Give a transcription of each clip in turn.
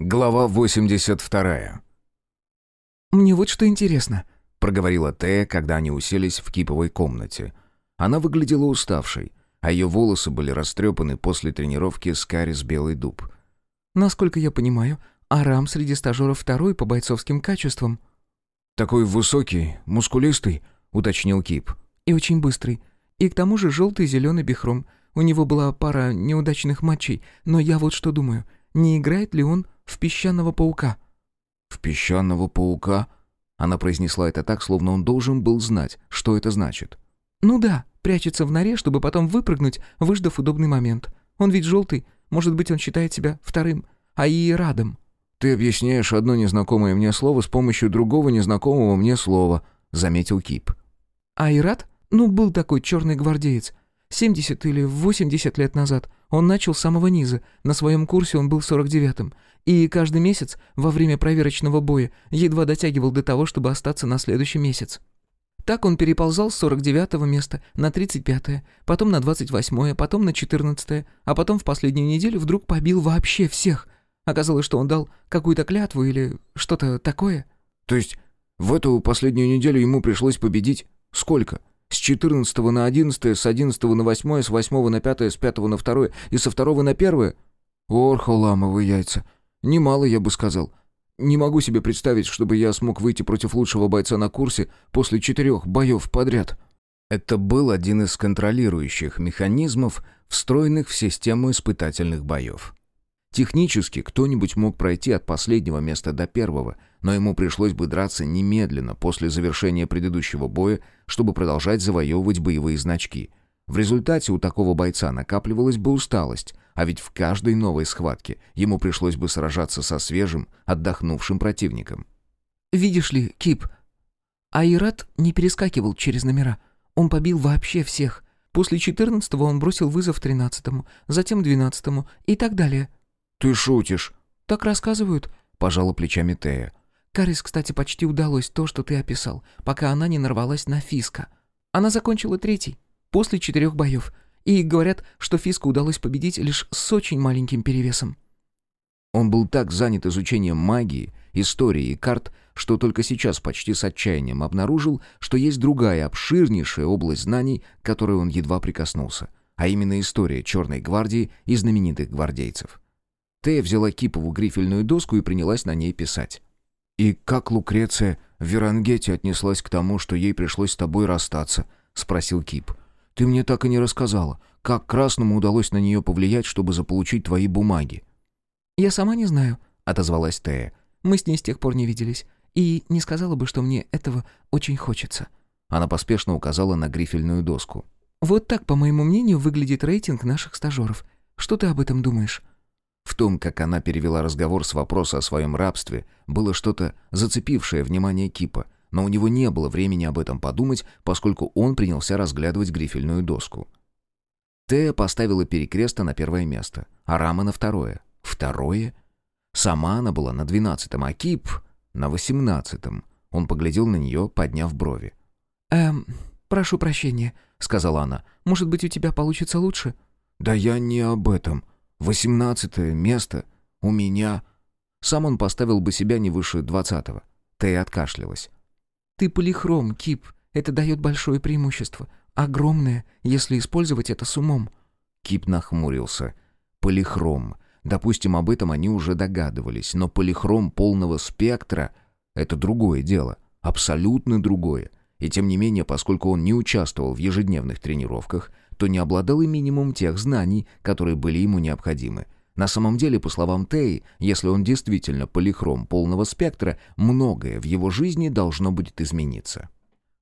Глава 82. «Мне вот что интересно», — проговорила Тея, когда они уселись в киповой комнате. Она выглядела уставшей, а ее волосы были растрепаны после тренировки с Карис Белый Дуб. «Насколько я понимаю, Арам среди стажеров второй по бойцовским качествам». «Такой высокий, мускулистый», — уточнил Кип. «И очень быстрый. И к тому же желтый и зеленый бихром. У него была пара неудачных матчей, но я вот что думаю, не играет ли он в песчаного паука». «В песчаного паука?» Она произнесла это так, словно он должен был знать, что это значит. «Ну да, прячется в норе, чтобы потом выпрыгнуть, выждав удобный момент. Он ведь желтый, может быть, он считает себя вторым, а и радом». «Ты объясняешь одно незнакомое мне слово с помощью другого незнакомого мне слова», — заметил Кип. «Айрат? Ну, был такой черный гвардеец. 70 или 80 лет назад. Он начал с самого низа. На своем курсе он был 49-м. И каждый месяц, во время проверочного боя, едва дотягивал до того, чтобы остаться на следующий месяц. Так он переползал с 49-го места на 35-е, потом на 28-е, потом на 14-е, а потом в последнюю неделю вдруг побил вообще всех. Оказалось, что он дал какую-то клятву или что-то такое. То есть в эту последнюю неделю ему пришлось победить сколько? С 14 на 11, с 11 на 8, с 8 на 5, с 5 на 2 и со 2 на 1? Орхоламовы яйца. Немало, я бы сказал. Не могу себе представить, чтобы я смог выйти против лучшего бойца на курсе после четырех боев подряд. Это был один из контролирующих механизмов, встроенных в систему испытательных боев. Технически кто-нибудь мог пройти от последнего места до первого, но ему пришлось бы драться немедленно после завершения предыдущего боя, чтобы продолжать завоевывать боевые значки. В результате у такого бойца накапливалась бы усталость, а ведь в каждой новой схватке ему пришлось бы сражаться со свежим, отдохнувшим противником. «Видишь ли, Кип, Айрат не перескакивал через номера. Он побил вообще всех. После четырнадцатого он бросил вызов тринадцатому, затем двенадцатому и так далее». «Ты шутишь?» «Так рассказывают», — пожала плечами Тея. «Карис, кстати, почти удалось то, что ты описал, пока она не нарвалась на Фиска. Она закончила третий, после четырех боев, и говорят, что Фиску удалось победить лишь с очень маленьким перевесом». Он был так занят изучением магии, истории и карт, что только сейчас почти с отчаянием обнаружил, что есть другая обширнейшая область знаний, к которой он едва прикоснулся, а именно история Черной гвардии и знаменитых гвардейцев. Тея взяла кипову грифельную доску и принялась на ней писать. «И как Лукреция в Верангете отнеслась к тому, что ей пришлось с тобой расстаться?» — спросил Кип. «Ты мне так и не рассказала, как Красному удалось на нее повлиять, чтобы заполучить твои бумаги?» «Я сама не знаю», — отозвалась Тея. «Мы с ней с тех пор не виделись, и не сказала бы, что мне этого очень хочется». Она поспешно указала на грифельную доску. «Вот так, по моему мнению, выглядит рейтинг наших стажеров. Что ты об этом думаешь?» В том, как она перевела разговор с вопроса о своем рабстве, было что-то зацепившее внимание Кипа, но у него не было времени об этом подумать, поскольку он принялся разглядывать грифельную доску. Тея поставила перекреста на первое место, а Рама на второе. Второе? Сама она была на двенадцатом, а Кип — на восемнадцатом. Он поглядел на нее, подняв брови. «Эм, прошу прощения», — сказала она. «Может быть, у тебя получится лучше?» «Да я не об этом», Восемнадцатое место у меня. Сам он поставил бы себя не выше двадцатого. Тея откашлялась. «Ты полихром, Кип. Это дает большое преимущество. Огромное, если использовать это с умом». Кип нахмурился. «Полихром. Допустим, об этом они уже догадывались, но полихром полного спектра — это другое дело. Абсолютно другое. И тем не менее, поскольку он не участвовал в ежедневных тренировках, то не обладал и минимум тех знаний, которые были ему необходимы. На самом деле, по словам Теи, если он действительно полихром полного спектра, многое в его жизни должно будет измениться.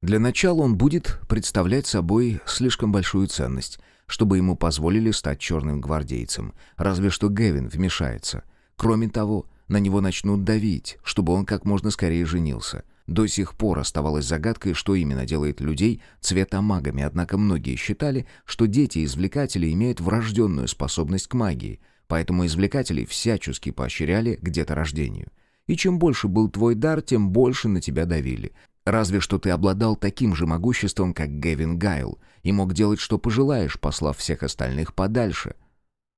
Для начала он будет представлять собой слишком большую ценность, чтобы ему позволили стать черным гвардейцем, разве что Гевин вмешается. Кроме того, на него начнут давить, чтобы он как можно скорее женился – до сих пор оставалось загадкой, что именно делает людей цветомагами, однако многие считали, что дети-извлекатели имеют врожденную способность к магии, поэтому извлекателей всячески поощряли к деторождению. И чем больше был твой дар, тем больше на тебя давили. Разве что ты обладал таким же могуществом, как Гевин Гайл, и мог делать, что пожелаешь, послав всех остальных подальше.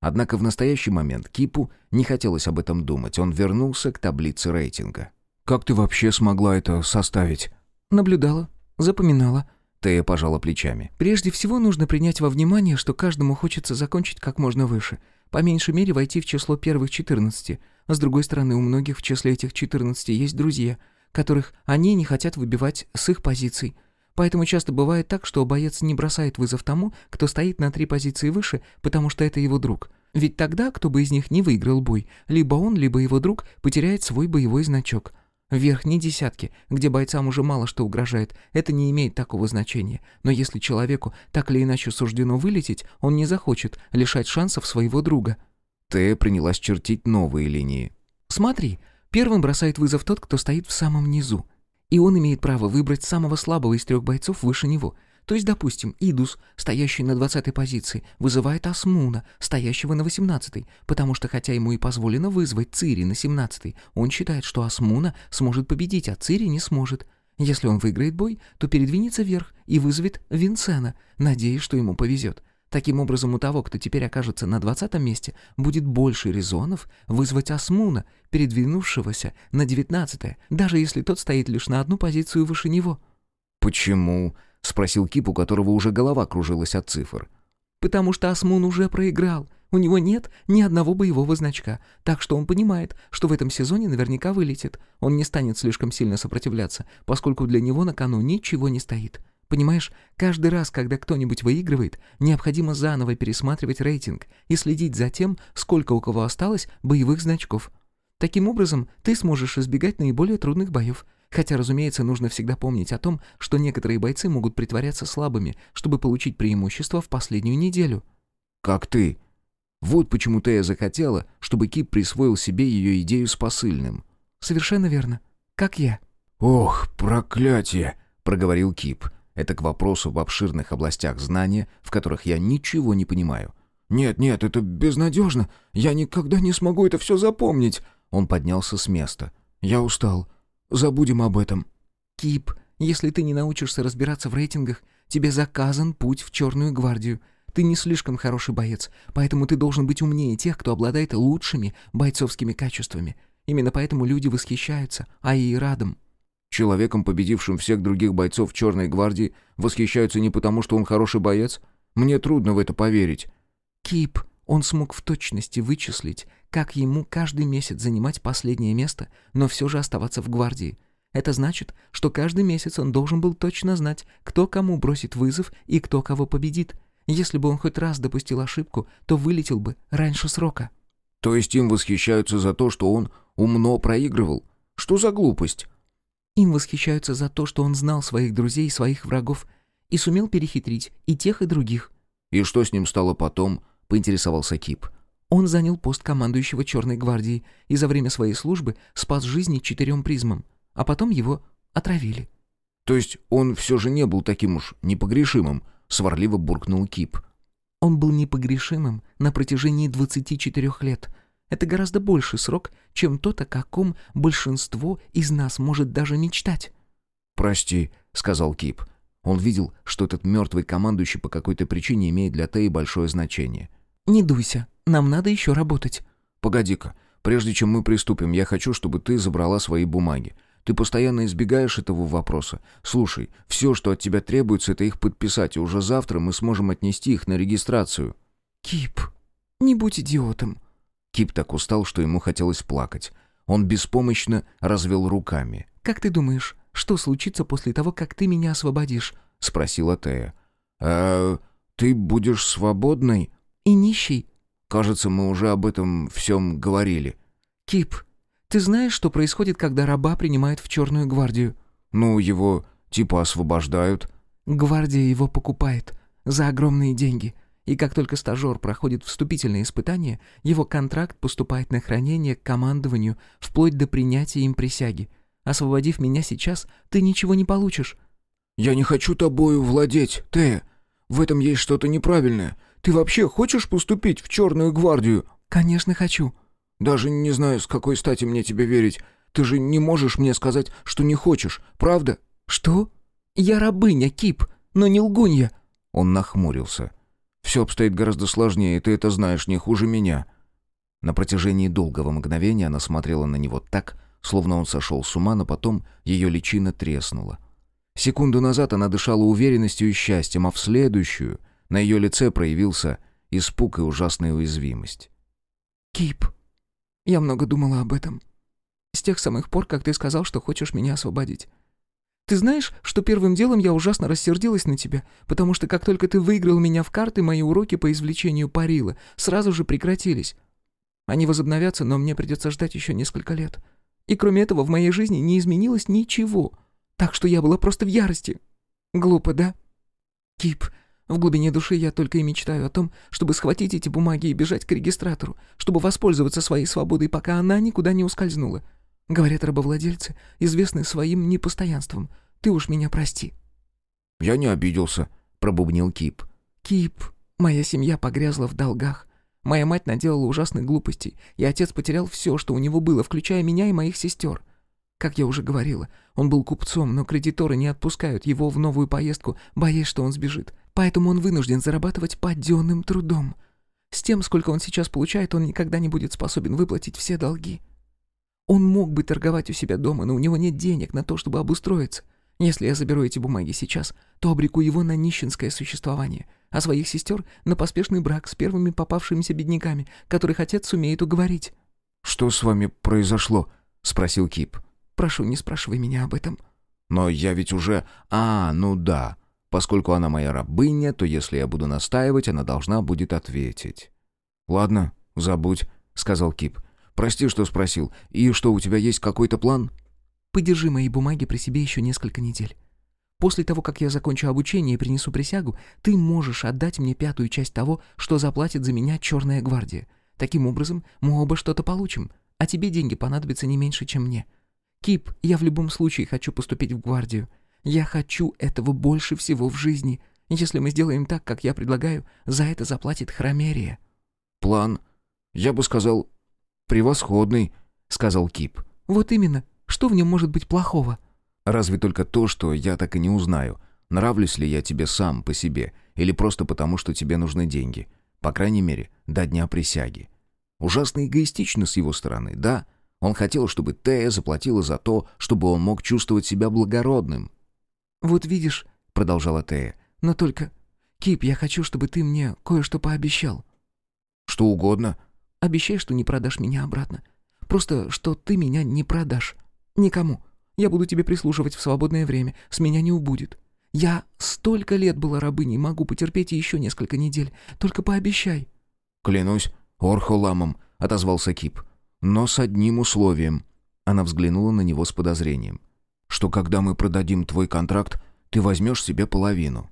Однако в настоящий момент Кипу не хотелось об этом думать. Он вернулся к таблице рейтинга. «Как ты вообще смогла это составить?» Наблюдала, запоминала. Тея пожала плечами. Прежде всего нужно принять во внимание, что каждому хочется закончить как можно выше. По меньшей мере войти в число первых 14. А с другой стороны, у многих в числе этих 14 есть друзья, которых они не хотят выбивать с их позиций. Поэтому часто бывает так, что боец не бросает вызов тому, кто стоит на три позиции выше, потому что это его друг. Ведь тогда, кто бы из них не выиграл бой, либо он, либо его друг потеряет свой боевой значок. В верхней десятке, где бойцам уже мало что угрожает, это не имеет такого значения. Но если человеку так или иначе суждено вылететь, он не захочет лишать шансов своего друга. Тея принялась чертить новые линии. «Смотри, первым бросает вызов тот, кто стоит в самом низу. И он имеет право выбрать самого слабого из трех бойцов выше него. То есть, допустим, Идус, стоящий на 20 позиции, вызывает Асмуна, стоящего на 18 потому что хотя ему и позволено вызвать Цири на 17 он считает, что Асмуна сможет победить, а Цири не сможет. Если он выиграет бой, то передвинется вверх и вызовет Винсена, надеясь, что ему повезет. Таким образом, у того, кто теперь окажется на двадцатом месте, будет больше резонов вызвать Асмуна, передвинувшегося на девятнадцатое, даже если тот стоит лишь на одну позицию выше него. «Почему?» — спросил Кип, у которого уже голова кружилась от цифр. «Потому что Асмун уже проиграл. У него нет ни одного боевого значка, так что он понимает, что в этом сезоне наверняка вылетит. Он не станет слишком сильно сопротивляться, поскольку для него на кону ничего не стоит. Понимаешь, каждый раз, когда кто-нибудь выигрывает, необходимо заново пересматривать рейтинг и следить за тем, сколько у кого осталось боевых значков. Таким образом, ты сможешь избегать наиболее трудных боев. Хотя, разумеется, нужно всегда помнить о том, что некоторые бойцы могут притворяться слабыми, чтобы получить преимущество в последнюю неделю. «Как ты?» Вот почему Тея захотела, чтобы Кип присвоил себе ее идею с посыльным. «Совершенно верно. Как я». «Ох, проклятие!» — проговорил Кип. Это к вопросу в обширных областях знания, в которых я ничего не понимаю. «Нет, нет, это безнадежно. Я никогда не смогу это все запомнить». Он поднялся с места. «Я устал. Забудем об этом». «Кип, если ты не научишься разбираться в рейтингах, тебе заказан путь в Черную гвардию. Ты не слишком хороший боец, поэтому ты должен быть умнее тех, кто обладает лучшими бойцовскими качествами. Именно поэтому люди восхищаются Аирадом. Человеком, победившим всех других бойцов Черной гвардии, восхищаются не потому, что он хороший боец? Мне трудно в это поверить. Кип, он смог в точности вычислить, как ему каждый месяц занимать последнее место, но все же оставаться в гвардии. Это значит, что каждый месяц он должен был точно знать, кто кому бросит вызов и кто кого победит. Если бы он хоть раз допустил ошибку, то вылетел бы раньше срока. То есть им восхищаются за то, что он умно проигрывал? Что за глупость? Им восхищаются за то, что он знал своих друзей и своих врагов и сумел перехитрить и тех, и других. «И что с ним стало потом?» — поинтересовался Кип. Он занял пост командующего Черной гвардии и за время своей службы спас жизни четырем призмам, а потом его отравили. «То есть он все же не был таким уж непогрешимым?» — сварливо буркнул Кип. «Он был непогрешимым на протяжении 24 лет», это гораздо больший срок, чем тот, о каком большинство из нас может даже мечтать». «Прости», — сказал Кип. Он видел, что этот мертвый командующий по какой-то причине имеет для Теи большое значение. «Не дуйся, нам надо еще работать». «Погоди-ка, прежде чем мы приступим, я хочу, чтобы ты забрала свои бумаги. Ты постоянно избегаешь этого вопроса. Слушай, все, что от тебя требуется, это их подписать, и уже завтра мы сможем отнести их на регистрацию». «Кип, не будь идиотом», Кип так устал, что ему хотелось плакать. Он беспомощно развел руками. «Как ты думаешь, что случится после того, как ты меня освободишь?» — спросила Тея. «А ты будешь свободной?» «И нищей?» «Кажется, мы уже об этом всем говорили». «Кип, ты знаешь, что происходит, когда раба принимают в Черную гвардию?» «Ну, его типа освобождают». «Гвардия его покупает. За огромные деньги. И как только стажер проходит вступительные испытания, его контракт поступает на хранение к командованию вплоть до принятия им присяги. Освободив меня сейчас, ты ничего не получишь». «Я не хочу тобою владеть, Тея. В этом есть что-то неправильное. Ты вообще хочешь поступить в Черную гвардию?» «Конечно хочу». «Даже не знаю, с какой стати мне тебе верить. Ты же не можешь мне сказать, что не хочешь, правда?» «Что? Я рабыня, Кип, но не лгунья». Он нахмурился. Все обстоит гораздо сложнее, ты это знаешь не хуже меня». На протяжении долгого мгновения она смотрела на него так, словно он сошел с ума, но потом ее личина треснула. Секунду назад она дышала уверенностью и счастьем, а в следующую на ее лице проявился испуг и ужасная уязвимость. «Кип, я много думала об этом. С тех самых пор, как ты сказал, что хочешь меня освободить. Ты знаешь, что первым делом я ужасно рассердилась на тебя, потому что как только ты выиграл меня в карты, мои уроки по извлечению парила сразу же прекратились. Они возобновятся, но мне придется ждать еще несколько лет. И кроме этого в моей жизни не изменилось ничего. Так что я была просто в ярости. Глупо, да? Кип, в глубине души я только и мечтаю о том, чтобы схватить эти бумаги и бежать к регистратору, чтобы воспользоваться своей свободой, пока она никуда не ускользнула. Говорят, рабовладельцы известны своим непостоянством. Ты уж меня прости». «Я не обиделся», — пробубнил Кип. «Кип, моя семья погрязла в долгах. Моя мать наделала ужасных глупостей, и отец потерял все, что у него было, включая меня и моих сестер. Как я уже говорила, он был купцом, но кредиторы не отпускают его в новую поездку, боясь, что он сбежит. Поэтому он вынужден зарабатывать паденным трудом. С тем, сколько он сейчас получает, он никогда не будет способен выплатить все долги. Он мог бы торговать у себя дома, но у него нет денег на то, чтобы обустроиться. Если я заберу эти бумаги сейчас, то обреку его на нищенское существование, а своих сестер — на поспешный брак с первыми попавшимися бедняками, которых отец сумеет уговорить». «Что с вами произошло?» — спросил Кип. «Прошу, не спрашивай меня об этом». «Но я ведь уже... А, ну да. Поскольку она моя рабыня, то если я буду настаивать, она должна будет ответить». «Ладно, забудь», — сказал Кип. «Прости, что спросил. И что, у тебя есть какой-то план?» «Подержи мои бумаги при себе еще несколько недель. После того, как я закончу обучение и принесу присягу, ты можешь отдать мне пятую часть того, что заплатит за меня Черная гвардия. Таким образом, мы оба что-то получим, а тебе деньги понадобятся не меньше, чем мне. Кип, я в любом случае хочу поступить в гвардию. Я хочу этого больше всего в жизни. Если мы сделаем так, как я предлагаю, за это заплатит Хромерия». «План? Я бы сказал, «Превосходный», — сказал Кип. «Вот именно. Что в нем может быть плохого?» «Разве только то, что я так и не узнаю, нравлюсь ли я тебе сам по себе, или просто потому, что тебе нужны деньги. По крайней мере, до дня присяги. Ужасно эгоистично с его стороны, да? Он хотел, чтобы Тея заплатила за то, чтобы он мог чувствовать себя благородным». «Вот видишь», — продолжала Тея, — «но только... Кип, я хочу, чтобы ты мне кое-что пообещал». «Что угодно», Обещай, что не продашь меня обратно. Просто, что ты меня не продашь. Никому. Я буду тебе прислушивать в свободное время. С меня не убудет. Я столько лет была рабыней, могу потерпеть еще несколько недель. Только пообещай». «Клянусь Орхоламом», — отозвался Кип. «Но с одним условием». Она взглянула на него с подозрением. «Что когда мы продадим твой контракт, ты возьмешь себе половину».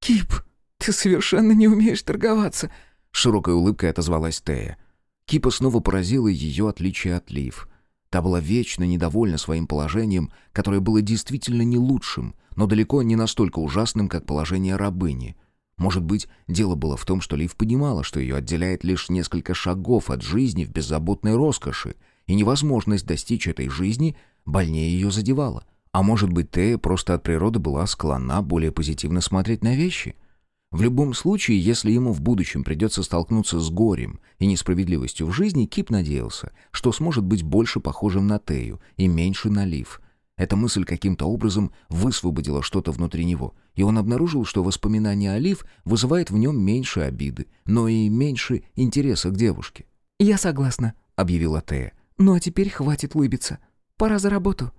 «Кип, ты совершенно не умеешь торговаться», — широкой улыбкой отозвалась Тея. Кипа снова поразила ее отличие от Лив. Та была вечно недовольна своим положением, которое было действительно не лучшим, но далеко не настолько ужасным, как положение рабыни. Может быть, дело было в том, что Лив понимала, что ее отделяет лишь несколько шагов от жизни в беззаботной роскоши, и невозможность достичь этой жизни больнее ее задевала. А может быть, Тея просто от природы была склонна более позитивно смотреть на вещи — в любом случае, если ему в будущем придется столкнуться с горем и несправедливостью в жизни, Кип надеялся, что сможет быть больше похожим на Тею и меньше на Лив. Эта мысль каким-то образом высвободила что-то внутри него, и он обнаружил, что воспоминание о Лив вызывает в нем меньше обиды, но и меньше интереса к девушке. «Я согласна», — объявила Тея. «Ну а теперь хватит лыбиться. Пора за работу».